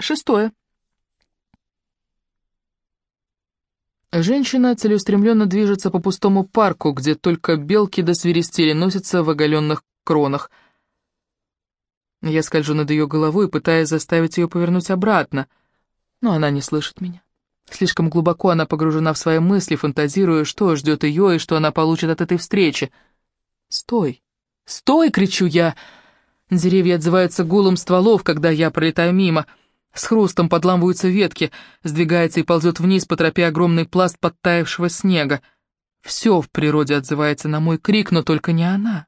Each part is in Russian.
Шестое. Женщина целеустремленно движется по пустому парку, где только белки до свиристели носятся в оголенных кронах. Я скольжу над ее головой, пытаясь заставить ее повернуть обратно, но она не слышит меня. Слишком глубоко она погружена в свои мысли, фантазируя, что ждет ее и что она получит от этой встречи. «Стой! Стой!» — кричу я. Деревья отзываются гулом стволов, когда я пролетаю мимо — с хрустом подламываются ветки, сдвигается и ползет вниз по тропе огромный пласт подтаявшего снега. Все в природе отзывается на мой крик, но только не она.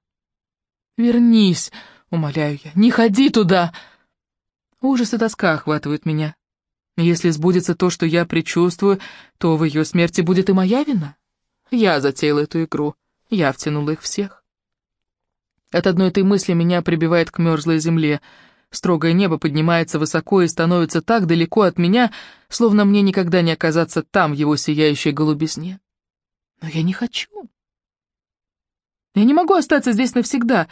«Вернись!» — умоляю я. «Не ходи туда!» Ужас и тоска охватывают меня. Если сбудется то, что я предчувствую, то в ее смерти будет и моя вина. Я затеяла эту игру, я втянула их всех. От одной этой мысли меня прибивает к мерзлой земле — Строгое небо поднимается высоко и становится так далеко от меня, словно мне никогда не оказаться там, в его сияющей голубизне. Но я не хочу. Я не могу остаться здесь навсегда.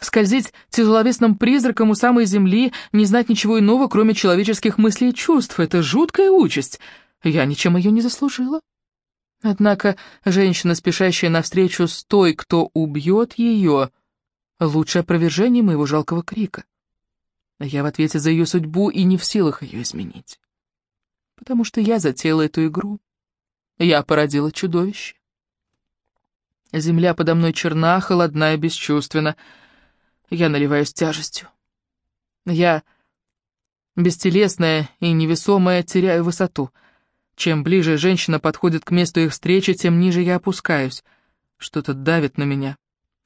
Скользить тяжеловесным призраком у самой земли, не знать ничего иного, кроме человеческих мыслей и чувств. Это жуткая участь. Я ничем ее не заслужила. Однако женщина, спешащая навстречу с той, кто убьет ее, лучшее опровержение моего жалкого крика. Я в ответе за ее судьбу и не в силах ее изменить. Потому что я затеяла эту игру. Я породила чудовище. Земля подо мной черна, холодна и бесчувственна. Я наливаюсь тяжестью. Я, бестелесная и невесомая, теряю высоту. Чем ближе женщина подходит к месту их встречи, тем ниже я опускаюсь. Что-то давит на меня,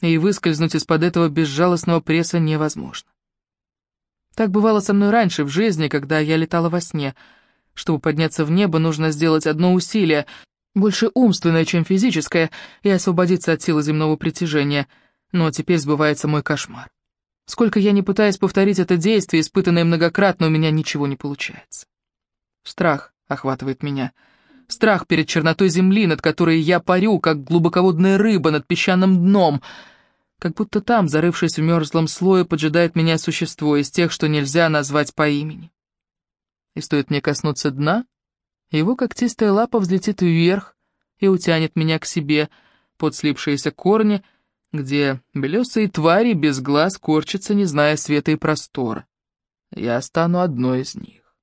и выскользнуть из-под этого безжалостного пресса невозможно. Так бывало со мной раньше, в жизни, когда я летала во сне. Чтобы подняться в небо, нужно сделать одно усилие, больше умственное, чем физическое, и освободиться от силы земного притяжения. Но теперь сбывается мой кошмар. Сколько я не пытаюсь повторить это действие, испытанное многократно, у меня ничего не получается. Страх охватывает меня. Страх перед чернотой земли, над которой я парю, как глубоководная рыба над песчаным дном — как будто там, зарывшись в мерзлом слое, поджидает меня существо из тех, что нельзя назвать по имени. И стоит мне коснуться дна, его когтистая лапа взлетит вверх и утянет меня к себе под слипшиеся корни, где белесые твари без глаз корчатся, не зная света и простора. Я стану одной из них.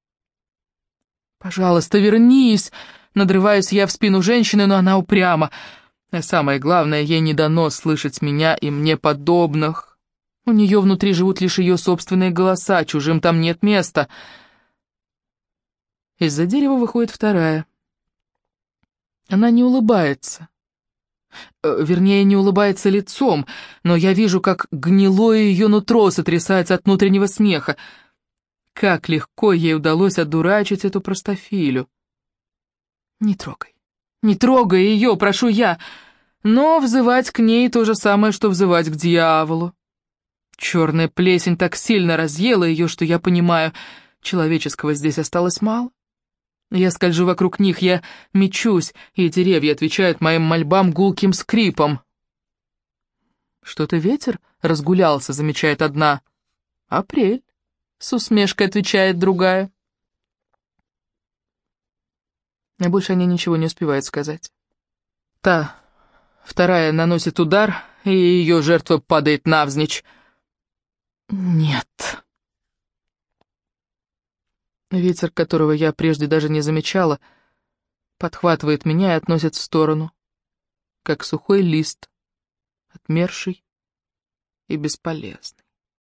«Пожалуйста, вернись!» Надрываюсь я в спину женщины, но она упряма — а самое главное, ей не дано слышать меня и мне подобных. У нее внутри живут лишь ее собственные голоса, чужим там нет места. Из-за дерева выходит вторая. Она не улыбается. Э, вернее, не улыбается лицом, но я вижу, как гнилое ее нутро сотрясается от внутреннего смеха. Как легко ей удалось одурачить эту простофилю. Не трогай. Не трогай ее, прошу я. Но взывать к ней то же самое, что взывать к дьяволу. Черная плесень так сильно разъела ее, что я понимаю, человеческого здесь осталось мало. Я скольжу вокруг них, я мечусь, и деревья отвечают моим мольбам гулким скрипом. «Что-то ветер разгулялся», — замечает одна. «Апрель», — с усмешкой отвечает другая. А больше они ничего не успевают сказать. Та, вторая, наносит удар, и ее жертва падает навзничь. Нет. Ветер, которого я прежде даже не замечала, подхватывает меня и относит в сторону, как сухой лист, отмерший и бесполезный.